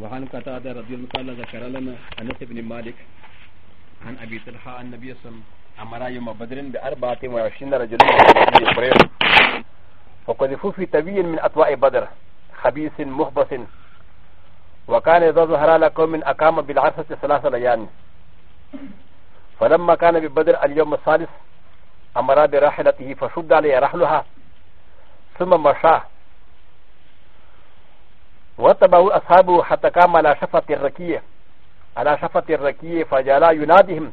وعن قتادة رضي الله تعالى ذكر لنا أنس بن مالك عن أبي طلحة عن النبي صلى الله عليه وسلم أمر يوم بدر بأربعة وعشرين رجلا فقذفوا وقذفوا في تبي من أطواء بدر خبيث مخبث وكان إذا ظهر قوم أقام بالعرفة ثلاث ليال فلما كان ببدر اليوم الثالث أمر براحلته فشد عليه رحلها ثم مشاه واتبعوا اصحابه حتى قام على شفة الركية على شفة الركية فجعل يناديهم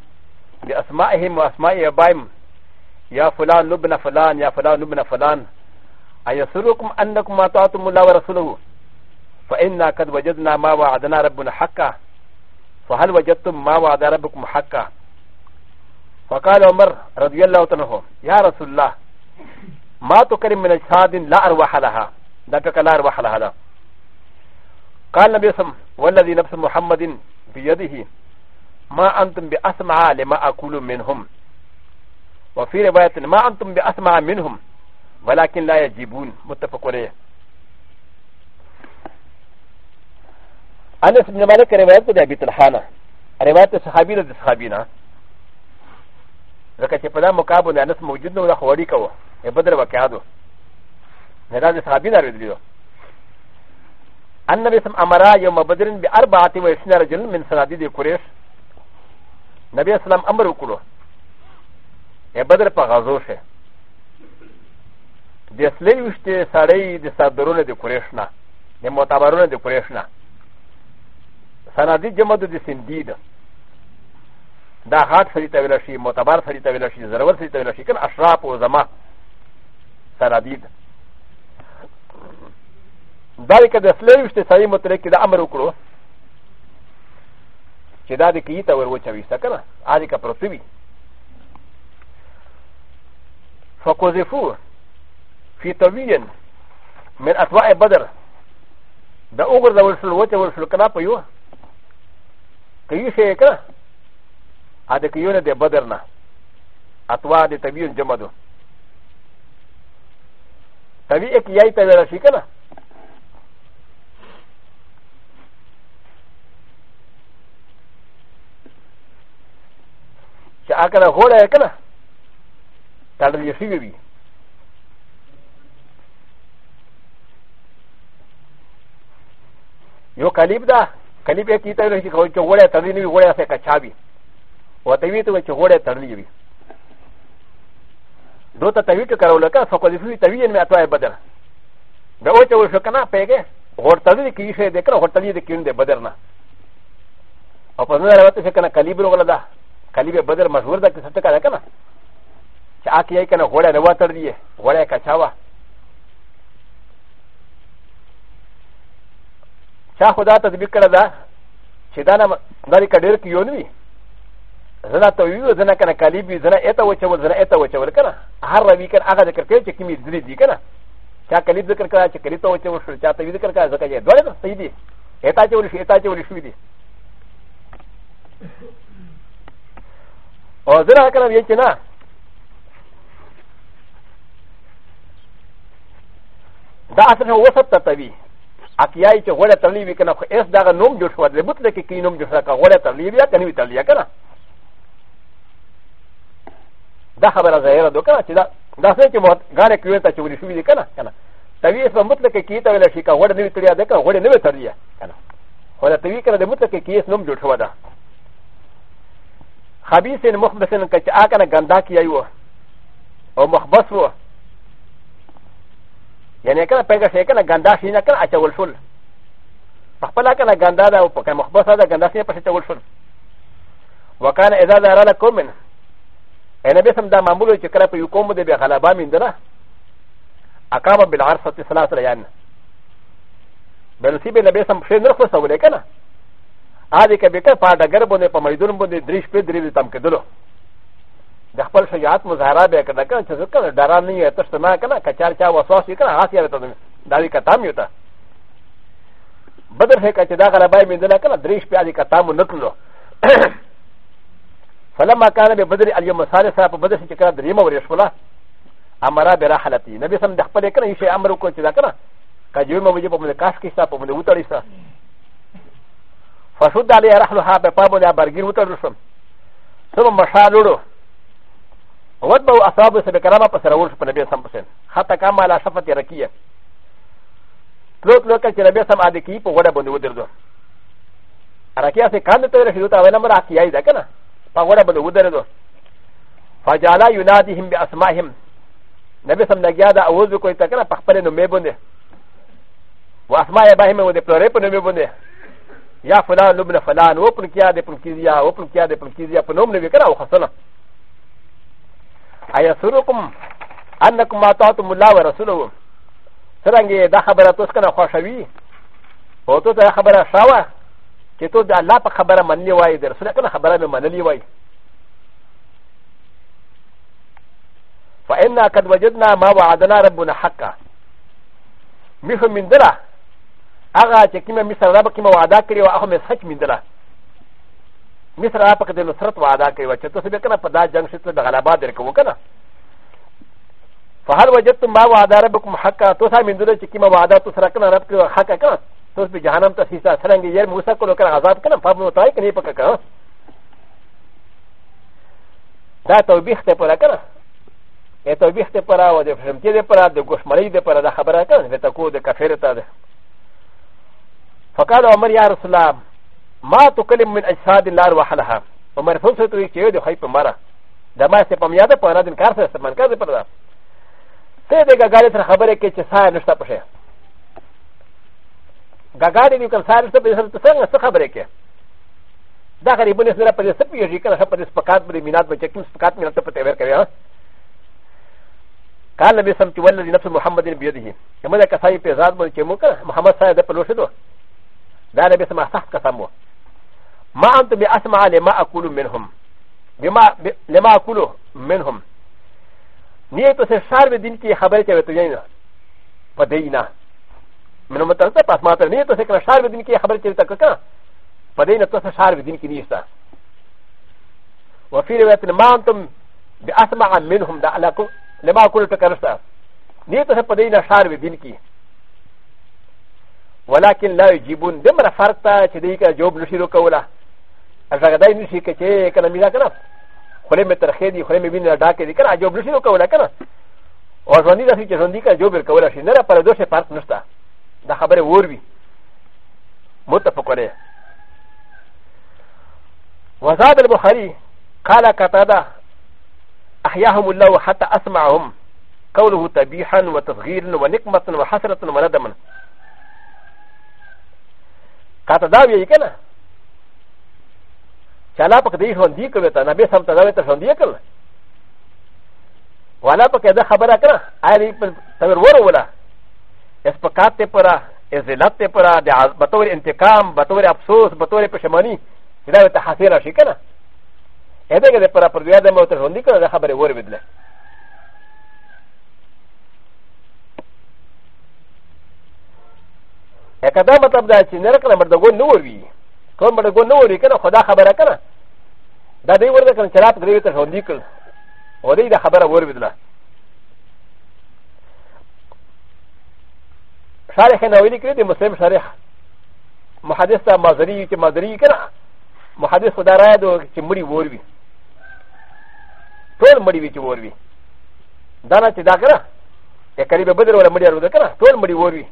بأسمائهم وأسماء أبائهم يا فلان لبن فلان يا فلان لبن فلان أيسركم أنكم أطعتم الله ورسوله فإنا قد وجدنا ما وعدنا ربنا حقا فهل وجدتم ما وعد ربكم حقا فقال عمر رضي الله عنه يا رسول الله ما تكرم من أجساد لا أرواح لها لا تكرم لا أرواح لها, لها قال النبي صلى الله عليه وسلم والذي نفس محمد بيده ما أنتم بأسمع لما أقول منهم وفي رواية ما أنتم بأسمع منهم ولكن لا يجيبون متفق عليه أنس بن مالك رواية د أبي طلحانة رواية صحابي د صحابينا ځکه چې په دا مقابل انس موجود نه و دا خو اړیکه وه بدر واقعات و نه دا د صحابي نه اورېدلي وه ان نبي سم امرا يوم بدر ب أ ر ب ع ة وعشرين رجلا من صناديد قريش نبي اسلام امر وكله ا بدر په غزو شه د اسلې وشته سړی د صدرونه د قریش نه د معتبرونه د قریش نه صناديد جمع د سندید دا هات سړي ته ویل شي معتبر سړي ته ویل شي ضرور سړي ته ویل شي کنه اشراف او زما صناديد ダリカでスレイウステサイモトレキダアマルクロチダリキイタウェウチャビサカナアリカプロティビファコゼフォーフィトビエンメンアトワエバダダオグダウルスロウチャウルスロカナポヨキユシェイカアデキヨネデバダナアトワデタビエンジャマドタビエキヤイタウェラシカナアカラホラーカナタルリシビビよカリブダカリブヤキタルシコチョウォレタルリウォレセカチャビウォテミトウチョウォレタルリビどたたびとからおらか、そこでふいたびんめあとえばだ。で、おちょうしょかな、ペゲ、ほたりきいしでか、ほたりできんでばだな。おぱならばてせかな、カリブローだ。کلیبه بدر مشهور ده کسته کنه کنه چې اکی یې کنه غوړه نه وتر دی غوړه کچاوا چا خدا تطبیق کړه دا چې دا نه دغه کډیر کې یون وی زنا ته ویو زنا کنه کلیبي زنا اته وچول زنا اته وچول کنه هر روي کنه هغه ذکر کوي چې کمی ذری دی کنه چا کلیب ذکر کړه چې کلی ته وچول شو چا ته وی ذکر کړه ځکه یې دوړه صحیح دی اته چول شي اته چول شي دی او زه نه کنم یې چې نه دا اصل هو وسط ته توي اکیای چې غوړه ترلی وی کنه خو اس دغه نوم جوړ شو د بوتله کې کی نوم جوړ شو غوړه ترلی بیا کنه وی ترلی کنه دا خبره ظاهره دو کنه چې دا دا څه چې مو غاړه کې ته چوری شوې دي کنه کنه توی اس په مطلب کې کی ته ویل شي کا غوړه نه وی تریا ده کا غوړه نه وی تریا کنه خو دا توی کنه د مطلب کې کی اس نوم جوړ شو ده خبيث مخبث كتش آكنا غنداكي أيوه أو مخبث هو يعني كنا بينك شيء كنا غنداشي كنا أتول شل فخبلا كنا غندا دا وكان مخبث هذا غنداشي بس أتول شل وكان إذا دار لك من أنا بسم دا معمول يشكل في يقوم ده بغلبة من دنا أقام بالعرصة ثلاثة يعني بنصيب النبي سم شيء نرخص أولئك أنا アディカビカパーダガボネパマイドンボネディシペディリタムケドロダパルシャヤーマザーベカダカンチェズカダランニアタスタマカナカチャーチャワソシカナアシアタダリカタミュタバダヘカチダガラバイミンデナカナディシペアディカタムノクロ فلما كان ببدر اليوم الثالثة فبدر سيكون دريما ورشولا امرا برحلتي نبي سم دخل كنا يشي امرو كنت ذاكرا كجوما وجب من الكاسكي سا ومن الوتري سا فشد عليه رحلها بفابو دا برگیر وترسم ثم مشى لولو واتبعوا أصحابه سبكرامة فسرول شو نبي سم حسين حتى كما على شفة ركية تلوت لوكا چه نبي سم آده كي پو غدا بنده ودردو ركية سي كانده تو رشدو تا وينام راكي آئي دا كنا پا غدا بنده ودردو فجالا ينادهم بأسمائهم نبي سم نگيا دا اوز بكوي تا كنا پخبر نمي بنده واسماء باهم وده پلوري پنمي بنده やフラン、ロブナフラン、オープンキャーでプロキリア、オープンキャーでプロキリア、プノムネビカラオハソナ。アヤスロコム、アンナコマタトムラワラスロウ。サランゲダハバラトスカナホシャビ、オトザハバラシャワー、ケトザラパハバラマニワイデル、ソラカナハバラマニワイ。ファエンナカドワジェナマワアダナラブナハカ。ミフミンデラ。هغه چې کومه مصر را پکې وعده کړې او هغه مسحج میندله مصر را پکې د نصرت وعده کړې چې تاسو به کنه په دا جنگ شته د غلبا درکو کنه فهل وجدتم ما وعده ربكم حقا تاسو میندله چې کومه وعده تاسو را کنه رب کې حق کنه تاسو به جهنم ته حصہ سرنګ یې موسی کولو کنه عذاب کنه په مو تای کنه پکې کنه دا توبیخ ته پر کنه ا توبیخ ته پر او د فهمتې پر د ګوشمړې د پر د خبره کنه ته کو د کفر ته ده فقال عمر يا رسول الله ما تكلم من اجساد النار وحلها عمر فرصت وی چې د خی په مارا د ما سه په یاد په رادن کار سره سمن کار پر دا ته دې ګاګاړي سره خبره کې چې سایه نشته پشه ګاګاړي دې کوم سایه نشته په څنګه څه خبره کې دا غریبونه سره په دې سپیږي کنه په دې سپکات باندې مینات به چې کوم سپکات مینات په تیار کړی قال النبي صلى الله عليه وسلم والذي نفس محمد بيده كما ذكر سايب ذات محمد صلى الله عليه وسلم だれべさまさかさも。まあんとびあさまれまあくるめんほん。レマークルメンホン。ニエトセシャーベディニティハベティアトゥヤナ。パディナ。メノメタルタパスマタニエトセクラシャーベディニティハベティアトゥカ。パディナトセシャーベディニティニスタ。ウフィレベティマントム、ディアスマアメンホンダアラコ、レマークルトカルスタ。ニエトセパディナシャーベディニティ。ولكن لا يجيبون دمر فرطة تديك جواب نشيرو كولا الرغداي نشي كتي كنا ميزا كنا خلي مترخيدي خلي مبين داكي دي كنا جواب نشيرو كولا كنا وزوندي داسي جزوندي كنا جواب كولا شي نرى پر دوشة فرط نشتا دا خبر وروي متفق عليه وزاد البخاري قال قتادة أحياهم الله حتى أسمعهم قوله تبيحا وتصغيرا ونقمة وحسرة وندما ته دا وی کنه چلا پک دی شون دی کوي ته نبی سم ته دا وی ته شون دی کنه والا پک دا خبره کنه اری پر تور ور ولا اس پکات ته پرا اس ذلت ته پرا د بتور انتقام بتور افسوس بتور پشمانی دا ته حاصل شي کنه اته کې پرا پر بیا د مو ته شون دی کنه دا خبره ور ودله ا ك د ا مطلب دا چې نر کنه مرد ګون نور وی کوم مرد ګون نور وی کنه خدا خبره کنه دا دی ورته کنه چرات غریو ته ژوند نکړ او دې دا خبره ور ودله شارح نه ویل کړی دی مسلم شارح محدث ته مازری چې مازری کنه محدث خدا راي دو چې مړی ور وی ټول مړی وی چې ور وی دا نه چې دا کنه ته قریب بدر ولا مړی ور وی کنه ټول مړی ور وی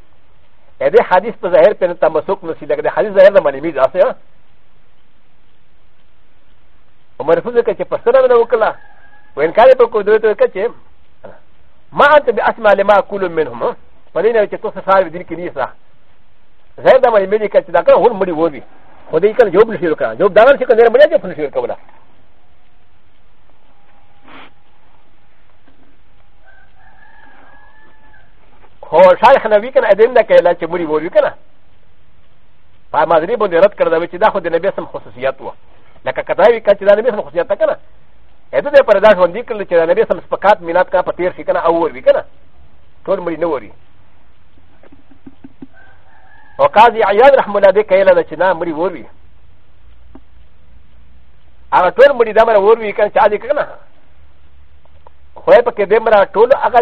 ا د حدیث په ظاهر په تمسک نسی دغه حدیث ظاهر د ملمی ځاسه ها عمر فوزه کچه په سره نه وکړه و انکار په کو دوی ته کچه ما انت باسمع لما اقول منهم پدې نه چې تاسو سره دین کې نیسه ظاهر د ملمی دې کچه دا کړه هول مړي وږي خو دې کله جواب نشي وکړه جواب دا نه چې کنه مړي ته فنشي وکړه هو شارخ نبي كان ادم ده كيلا چې مري ووري کنه په مازري باندې رد کړ دا چې دا خو د نبي سم خصوصیات وو لکه کتابي کچ دا نبي سم خصوصیات کنه اته د پرداش باندې کړل چې دا نبي سم سپکات ميلاد کا په تیر شي کنه او ور وی کنه ټول مري نه ووري او قاضي عياد رحم الله دې کيلا ده چې نه مري ووري هغه ټول مري دا مر ووري کنه چې عادي کنه خو په کې دمره ټول هغه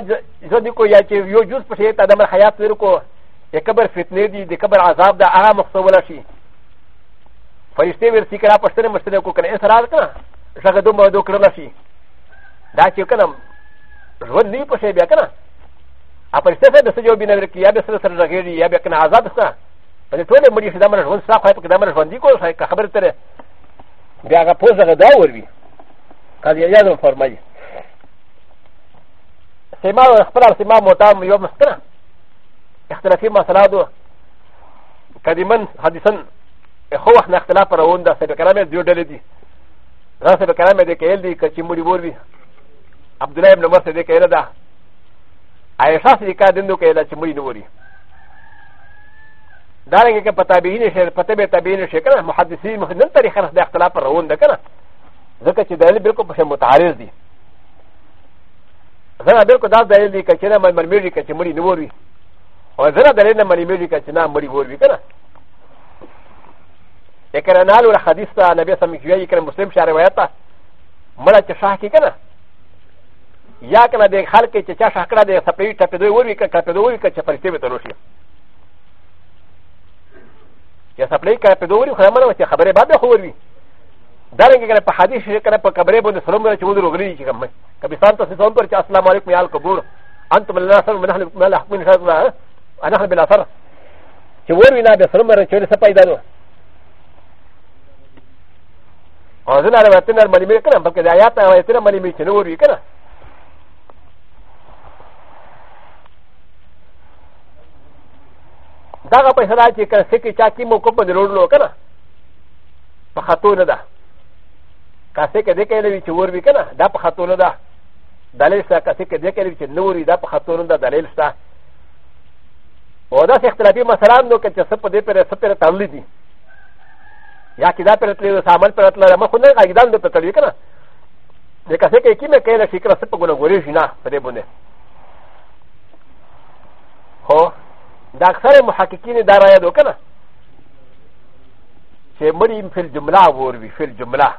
ژوند کو یا چې یو جز پښې ته د حیات ور کو د قبر فتنې دي د قبر عذاب دا هغه مخصول شي فرشتې ورسي کرا پښتنه مشتنه کو کنه اعتراض کنه څنګه دوه مو دوه کړل شي دا چې کنه ژوند نه پښې بیا کنه ا پرشته څه د سجو بنا ورکی یا به سره سره راګېږي یا به کنه عذاب ښه په دې ټولې مړي شي دا مر ژوند صاحب په کې دا مر ژوند دي کو خبره تر بیا هغه پوزه غدا ور وی قضیه یادم فرمایي سما و اخبر سما موتا يوم مسكنا اختلافي مسالادو قديما حديثا خوخنا اختلاف راون دا سبب كلامي ديو دلدي دا سبب كلامي دي كيل دي كشي مولي بوربي عبد الله بن مسعود دي كيل دا عائشة سي كا دندو كيل دا شي مولي نوري دارنگه که پتابین شه پتابه تابین شه کنه محدثین مخنن طریقه دا اختلاف راون دا کنه ځکه چې دلیل بالکل په متعارض دي زه نه بلکې دا دلیل دی چې نه مې مرمېږي چې مړی نه وروي او زه نه دلیل نه مرمېږي چې نه مړی وروي کنه لیکن انا له حدیث ته نبی سم کې ویي کړ مسلم شاره روایت ته مړه چې شاه کې کنه یا کنه د خلک چې چا شاه کړه د سپېټ ټپې دوی وروي کړه ټپې دوی وروي چې پرسته به تلوشي یا سپلې کړه په دوی خو نه چې خبره به خو وروي دا رنګ کنه په حدیث کې کنه په قبره باندې سلام راځي چې ودرغلي چې کومه كبسان تسيطون برك السلام عليكم يا القبور أنتم الناصر ونحن ملحق من شرط الله ونحن بالأثر شورونا بسرمر شوري سبا إدانو وزنا رواتنا المنمي كنا بلك دعياتنا رواتنا المنمي شنوري كنا دغه پیسې راځي کنه سکه چا کی موکو په دروړلو کنه په خاتونه ده کاسه کې دې کې نه وی چې ور وی کنه دا په خاتونه ده دلیل ستا کسی که دیگه کلی چه نوری دا پا خطورون دا دلیل ستا و دا سی اختلافی مسلام دو که چه سپ دی پر سپ پر ترلی دی یا که دا پر تلی و سامل پر تلی ما خود نگه اگدان دو پر تلی کنه دی کسی که اکی میں کئی لشی کرا سپ گونه گوری شینا پده بونه خو دا اکثر محققین دا رای دو کنه چه مریم فی الجمله وروی فی الجمله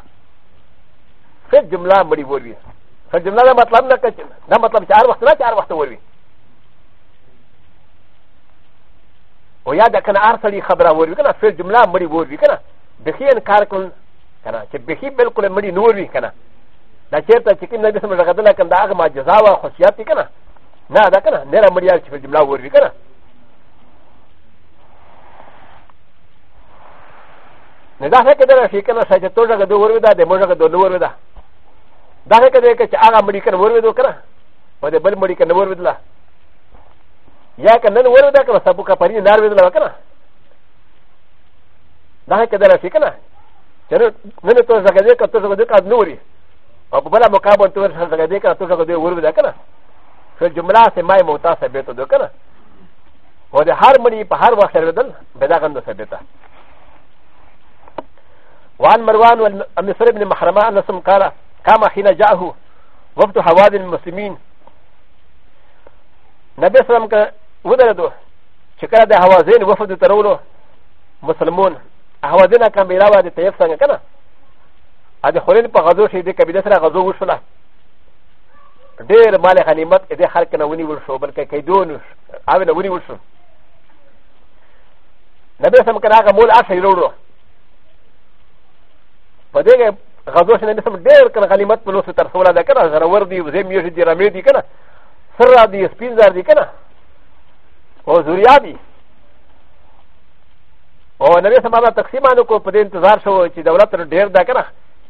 فی الجمله مری وروی ک جمله دا مطلب نه کچ دا مطلب چې هر وخت نه هر وخت وروي او یا دا کنه هر سړي خبره وروي کنه فعل جمله مړي وروي کنه بخي انکار کول کنه چې بخي بالکل مړي نور وي کنه دا چیرته چې کوم نبی سم غدل کنه دا هغه معجزه او خاصیت کنه نه دا کنه نه مړي چې فعل جمله وروي کنه نه دا څه کېدل شي کنه چې توګه د وروي دا د موږ د نور وروي だけで、あがまりかんわるどかな。まだ、ばまりかんわるどら。やかんわるだから、さぼかぱりなるどらかな。だけでらしいかな。じゃあ、なにとさかでかとさかでかのり。おばらもかぼんとさかでかとさかでわるだから。それ、じゅむらせまいもたさべとどかな。و د هر مړي په هر وخت سره بدل بداغند سره دته وعن مروان والمصر بن محرمه ان سم قال كما حين جاءه وقت حوادث المسلمين نبي صلى الله عليه وسلم ودردو شكرا ده حوازين وفد ترولو مسلمون حوازين كان بيراوا دي تيف سنگ كنا هذا خلين پا غزو شي دي كبيدة سرا غزو وشلا دير مال غنیمت دي خلق نوني وشو بلکه كيدون عاوه نوني وشو نبي صلى الله عليه وسلم كان آغا مول عشر يرولو فديگه غزو شنه نسم ډېر کنه غلیمت په لوسو ترسوله ده کنه زرور دي وزې میږي دي رمې دي کنه سر را دي سپین زر دي کنه او زوریا دي او نبی سما به تقسیمانو کو په دې انتظار شو چې دولت تر ډېر ده کنه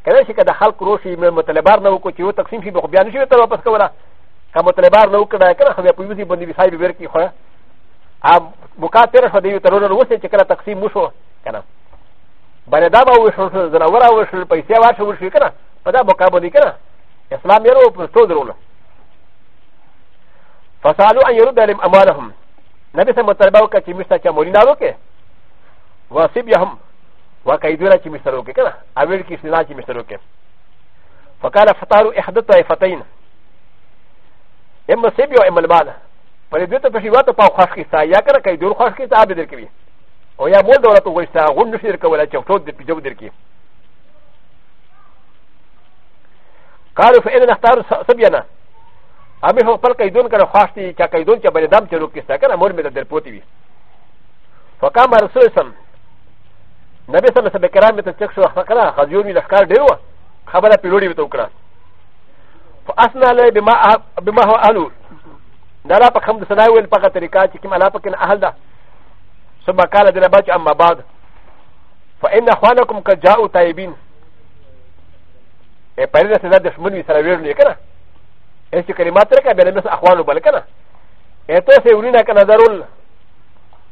کله چې کده خلق روشي مطلبار نه وکړو چې یو تقسیم شي به بیا نشي ته واپس کوله که مطلبار نه وکړه کنه خو بیا په یوزي باندې وسای به ورکی خو ا مکاتره شو دی ترونه وسه چې کله تقسیم وشو کنه バレダバウシュル、ザラワラウシュル、パイセワシュウシュキナ、パダボカボディキナ、イスラミロープ、ソードロー。ファサルアンヨルダリムアマラハム、ナビサマタバウカチミスタチャモリナロケ、ワシビアハム、ワカイドラチミスタロケキナ、アメリキスナチミスタロケ。ファカラファタルエハダタイファタイン、エムセビアエムルバナ、パレディトプシワトパウハシキサイヤカラカイドルハシキサアベデルキビ。او یا مول دولت وغوښته غون نشي در کولی چې ټول در پیجو در کړي قالو فإن نختار سبينا امي خو خپل قیدون کړه خواښ دي چې قیدون چې بلې دم چې روک کسته کنه مور مې در پوتې وي فقام رسول سم نبی صلی الله علیه وسلم ته چک شو خکړه خجور وی لخر ډیر و خبره پیلوړي وته وکړه فاسنا له بما بما هو اهل دا لا په کوم د سنای ویل په طریقه چې کوم علاقه کې اهل ده ثم قال دل بج أما بعد فإن أخوانكم قد جاءوا طيبين إيه بارد سنة دشمن ويسراوير لي كنا إيش كلمات ركا بين الناس أخوانه بل كنا إيه تو سيولينا كنا ضرول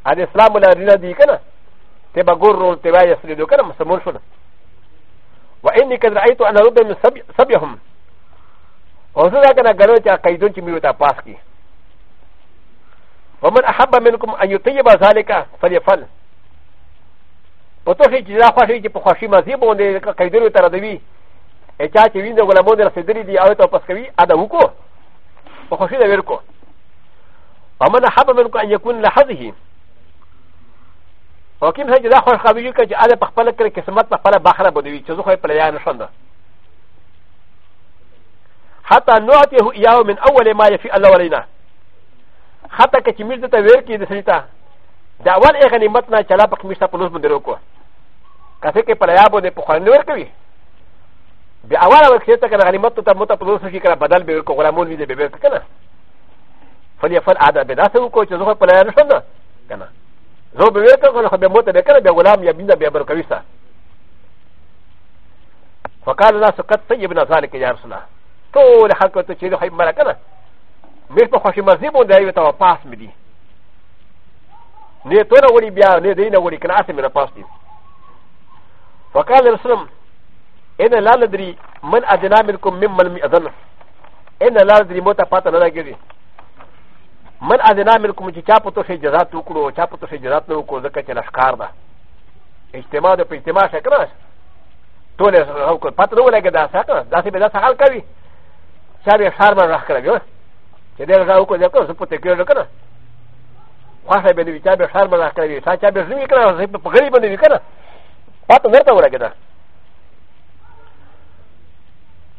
هذا إسلام ولا رينا دي كنا تبا غرول تبا يسلدو كنا مسمون شنا وإني قد رأيت أن رد من سبيهم وزنا كنا قالوا تا قيدون تميوتا باسكي ومن احب منكم ان يطيب ذلك فليفعل پتوخی چې دا خوښي چې په خوښي مزي باندې قیدونو ته ردوي چا چې وینده غلامونه رسېدلي دي هغه ته واپس کوي ادا وکړو په خوښي دا ویل کو ومن احب منكم ان يكون لحظه حکیم صاحب چې دا خوښ خوي چې اده په خپل کې قسمت په خپل باخره بدوي چې زه خو په لیا نه شوم حتى نعطيه اياه من اول ما يفي الله علينا حتى که چې میز ته ویل کې د سړي ته د اول یې غنیمت نه چلا پکې میز ته په لوس باندې روکو که څه کې په لیا باندې په خوړنې ورکوي بیا اول اول کې ته کنه غنیمت ته مت په لوس شي کنه بدل به ورکو غلامون وي دې به ورکو کنه فلیفل عادت به داسې وکړو چې زه په لیا نشم نه کنه زه به ورکو خو به مت به کنه بیا غلام یا بینه بیا ورکوي ستا فقال الناس قد طيبنا ذلك يا رسول الله ټول حق ته چې دوی مړه کنه メポハシマゼボンであげたらパスミディ。ネトラウリビア、ネディナウリキナセミラパスティ。ファカルスルム、エナランデリ、マンアデナミルコミマルミアザナ。エナランデリモタパタナギリ。マンアデナミルコミチャポトシェジャザトクロ、チャポトシェジャザトクロ、ザケチェラスカーダ。エステマドプリテマシャクラス。トレス、パトローレゲダサカ、ダセベダサハルカビ。シャビアシャーマンラカビヨ。چې دا غاو کو ځکه زه پته کېږم کنه خاصه به دې چې به شرم نه کړی سا چې به زوی کړه زه په غریب باندې کنه پته ورته ورګه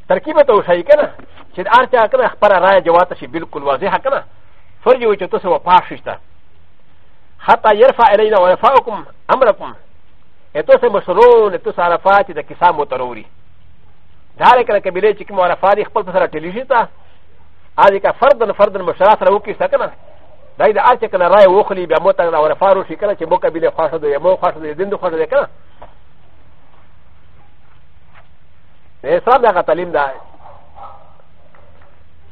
ترکیب ته وشي کنه چې ار چا کنه خبره را جواته شي بالکل واضح کنه فرج وي چې تاسو و پاشښت حتا يرفع الينا ويرفعكم امركم اتوسه مشرون اتوسه عرفات د کسامو تروري دا لري کنه کبیره چې کوم عرفات خپل سره ټلیږي هذا كفرد فرد مشارات روكي سكنا لكن هذا كان راي وخلي بموتا ورفارو شكرا شبوكا بلا خاشد يمو خاشد يدندو خاشد كنا اسلام دغه تعلیم دا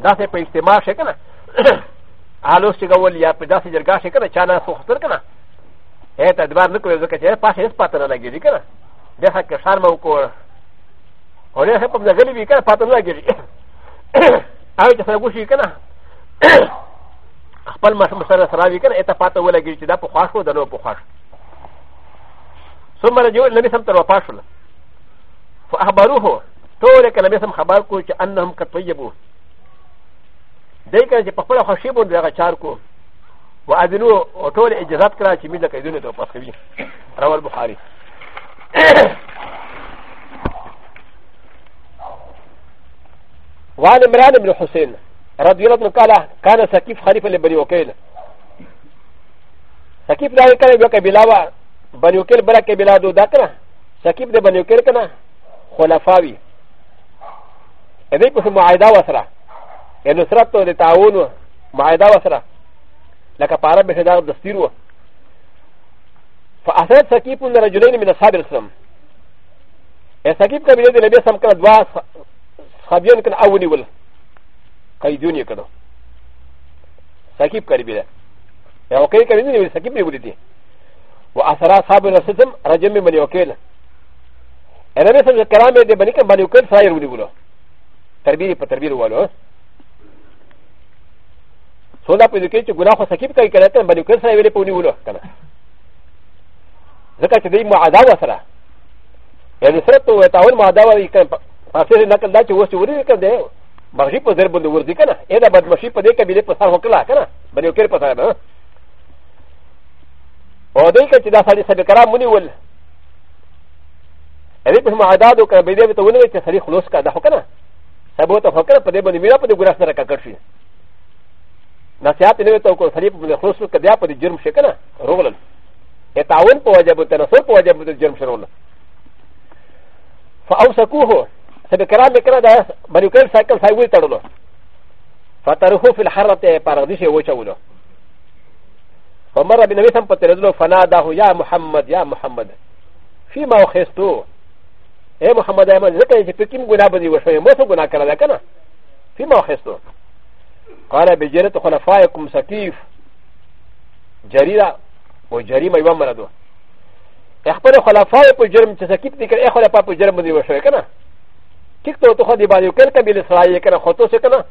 داسې په اجتماع شي کنه حالوس چې ګول یا په داسې جرګه شي کنه چانه سو خطر کنه اے تدبار نه کوي ځکه چې پاسه هیڅ پاتره لګیږي کنه دغه که شرم وکړ اور هغه په دغه لوي کنه پاتره لګیږي アイデサゴシーかなパルマスムサラサラビカンエタパトウェルギチダポハシュダノポハシュ。ソマラジオネミサンタロパシュル。ファハバルホトレカナミサンハバコチアンナムカトイブ。でかじパパラハシボンデラチャーコ。ワアデノオトレエジザクラチミダカユニトパスビ。ラワルボハリ。وعن عمران بن حسين رضي الله عنه قال كان سكيف خليفة لبني وكيل سكيف لا يكره بك بلاوة بني وكيل بلا كبلا دو داكنا سكيف ده بني وكيل كنا خلفاوي إذن كسو معايدة وسرا إنه سرطة لتعاون معايدة وسرا لك پارا بشدار دستير و فأثرت سكيف من رجلين من أصحاب الإسلام سكيف كبيرة لبيا سمكنا دوا خبيان كان أولي ول قيدوني كده سكيب كريبي ده يا وكيل كريبي ده سكيب يقولي دي وأثرا صاحب نسيتم رجم من يوكيل أنا بس من الكلام ده بني كان بني يوكيل ساير ولي بوله تربية بتربية وله سولا بيدوكي تقول أخو سكيب كي كلاتن بني يوكيل ساير ولي بوني وله كنا ذكرت دي معاداة سره يعني سرت وتعاون معاداة パセリナカダチウォシウリカデマシポゼルボンドウォディカナエダバマシポデカビレパサホクラカナバリオケルパサバオデカチダサリサビカラムニウォルエレプマアダドカビデビトウォルチサリフロスカダホカナサボトホカナパデボディミラポデグラスナカカシナシアテレトコサリポデフロスカデアポデジュムシェカナローランエタウンポワジャブテナソポワジャブテジュムシェローラファウサクウォー سبب كلام بكرة ده بريكل سايكل سايوي ترلو فترهو في الحرة باراديس وشاولو فمر بن ويسم فترلو فناداه يا محمد يا محمد فيما وخيستو اي محمد ايمن ذكر ان تكيم غنا بدي وشوي موسو غنا كرا ده كنا فيما وخيستو قال بجرة خلفائكم سكيف جريرة وجريمة يوم مردو اخبر خلفائكم جرم تسكيف ذكر اي خلفائكم جرم بدي وشوي كنا チクトとハディバリュケルカビルスライケルホトセカナ、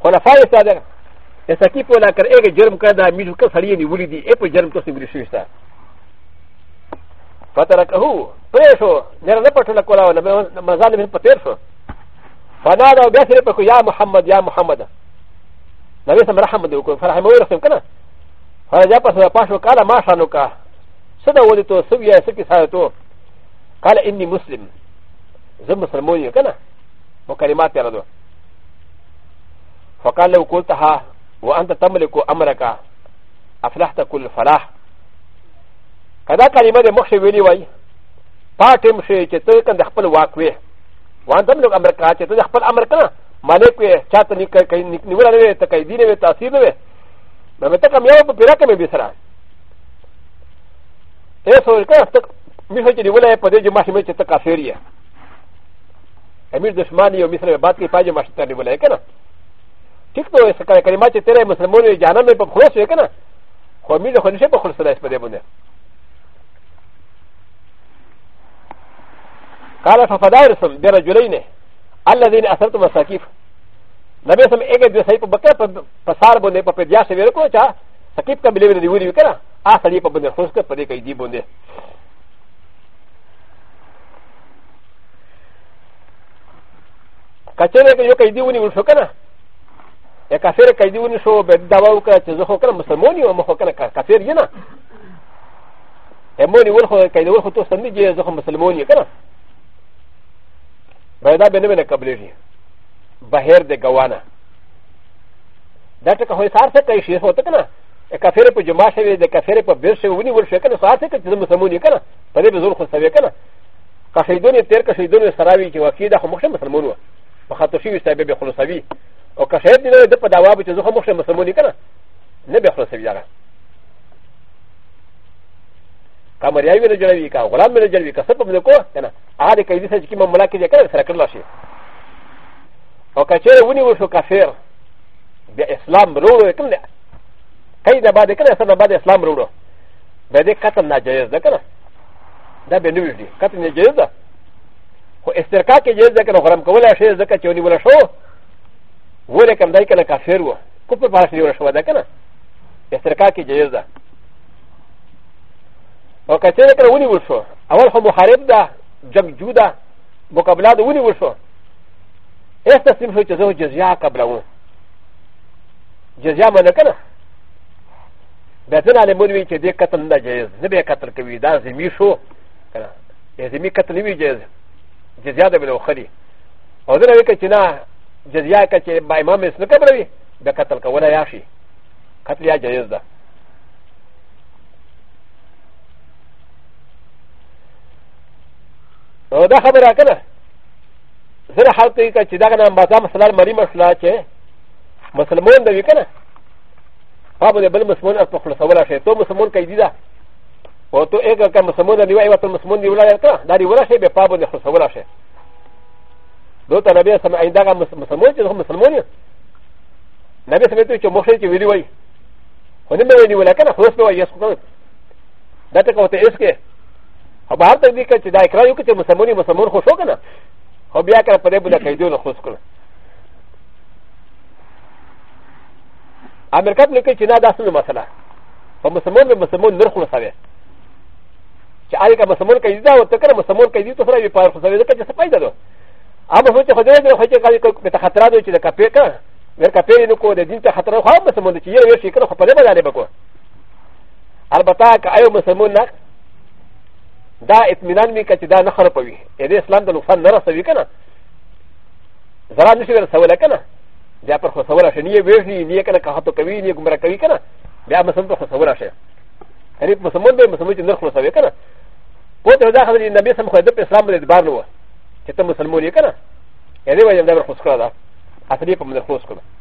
ホラファイサダー、サキポラカエゲジェルムカダミルカサリエニウリディエプジェルムカシブリシュータ。ファタラカウ、プレショー、ネラネパトラコラー、マザリミパテルショー。ファナダー、ベセレパコヤ、モハマディア、モハマダ。なべさまらはまどこ、ファラハマウラセンカナ。ファラジャパスのパシュカラマシャノカ。サダウォルト、ソビア、セキサート、カラインディムスリム。زه مسلمان یم کنه مکلمات یې راځو فقال لو قلتها وانت تملك امرك افلحت كل فلاح کدا کلمه د مخ ویلی وای پاتم شي چې ته کند خپل واک وې وانت تملك امرك چې ته خپل امر کنه مالک وې چاته نیول نه وې ته کې دین وې تاثیر نه وې مې ته کوم یو په پیرا کې مې بسره اې سوچ کړه ته مې سوچ نیولای په دې جمعه کې چې ته کافر یې امیر دشمن یو مثل بات کی پاجه ماشته دی ولای کنه ٹھیک تو اس کا کلمہ چې تیرے مسلمان یې جهنم په خلاص وي کنه خو امیر خو نشه په خلاص راځي په دې باندې قال ففدارسم برجلين الذين اثرت مساكيف نبي سم ایک دو صحیح په بکه په سار باندې په پیدا شوی ورکو چا سکیب کا بلیو دی ویری کنه آ سړی په باندې خلاص کړ په دې کې دی باندې کچره کې یو قیدی ونی ول شو کنه یا کافر قیدی ونی شو به دعوا وکړه چې زه خو کنه مسلمان یم مخ کنه کافر یم نه همونی ول خو قیدی ول خو تاسو نه دی زه خو مسلمان یم کنه به دا به نه نه قبلېږي بهر د ګوانه دا ټکه هو سار څه کوي شي هو ته کنه کافر په جما شوی د کافر په بیر شوی ونی ورشه کنه ساعت کې چې مسلمان یې کنه په دې به زور خو سوي کنه که شیدونه تیر که شیدونه سراوي چې واقعي دا خو مخشه مسلمان وو خطو شوي ستا به خلاصوي او که شاید دی د په دوا به چې زه خاموشه مسلمانې که نه نه به خلاصوي دغه که مریاوي نه جوړوي که غلام مې نه جوړوي که څه په مې کوه که نه هغه د قیدي سره چې کومه ملا کې دی که نه سره کړلی شي او که چېرې ونیول شو کافر بیا اسلام وروړو که نه قید بعد که نه سر نه بعد اسلام وروړو بیا دې قتل ناجایز ده که نه دا به نه ویږدي قتل ناجایز ده خو استرکا کې جز ده که نو غرم کولی شي ځکه چې ونیوله شو ولې کم دی که نه کافر وو کفر پهلاس نیوله شوه ده که نه استرکا کې جز ده او که چېرې که ونیول شو اول خو محارب ده جنګجو ده مقابله ده ونیول شو هېڅ تسلیم شو چې زه جزیه قبلوم جزیه منه که نه بیا ځینې عالمون وایي چې دې قتل نه جایز نه بیا قتل کوي دا زمي شو که نه زمي قتل نه وي جایز جزیا د بلو خري او زه وی کچې نه جزیا کچې با امام اس نه قبلوي د قتل کوله یا شي قتل یا جایز ده او دا خبره کنه زره حال کوي چې دا کنه بازا مثلا مری مسله چې مسلمان دی کنه هغه بل مسلمان خپل خلاصوله شي ته مسلمان کوي دی و تو ایک کا مسلمان دی وای وطن مسلمان دی ولای کا داری ولا شی به پابند خصو ولا شی دو ته نبی سم ایندا کا مسلمان چې مسلمان نه نبی سم ته چې موخه چې ویلی وای خو نه ویلی ولا کنه خو سم وای یس کو دا ته کوته اس کې او بهر ته دی که چې دا اقرار وکړي چې مسلمان مسلمان خو شو کنه خو بیا کړه پرې بل کې دیو نه خوش کړه امریکا ته لیکي چې نه داسې مسله په مسلمان به مسلمان نرخ نه سوي چې آی کا مسمون کوي دا ته کړه مسمون کوي ته سره وی پاره خو زوی ته څه پایدا ده اوبه خو ته خو دې خو چې کله کوي ته خطر راځي چې د کپې کا ور کپې نو کو دې دین ته خطر خو مسمون چې یو شي کړه خو په دې باندې بکو البته که ایو مسمون نه دا اطمینان می کچ دا نه خرپوي دې اسلام د نقصان نه رسوي کنه زرا نشي ورسول کنه بیا پر خو سوال شي نه ویږي نه کنه که ته کوي نه ګمرا کوي کنه بیا مسمون ته خو سوال شي قریب مسمون به مسمون چې نه خلاصوي کنه و ت ه ذ ا خ ب ر ي ن ب ي س م خ د ب اسلام ب ل د ب ا ر ن و ه ت ت مسلمون ي ك ن ا يعني و ي م د ب ر خ و س ك ر ا د ا اصلي ب م د ر خ و س ك ر ا